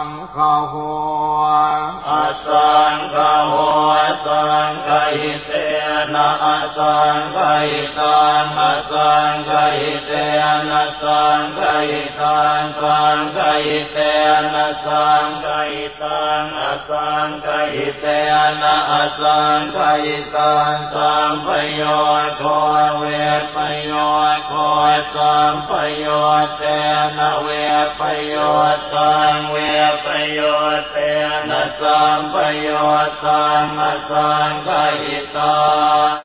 ังฆโหอสังฆโหสังฆหิเตนะอสังฆหิตังอสังฆหิเตนะสังฆหิตังสังฆหิเตนะสังฆหิตังอสังฆหิเตนะอสังฆหิตังสัมปโยโคเวปโยโคสัมปโยเตนะเวปโยตังเว ประโยชน์เสนสัมประโยชน์สัมมาสังกาตา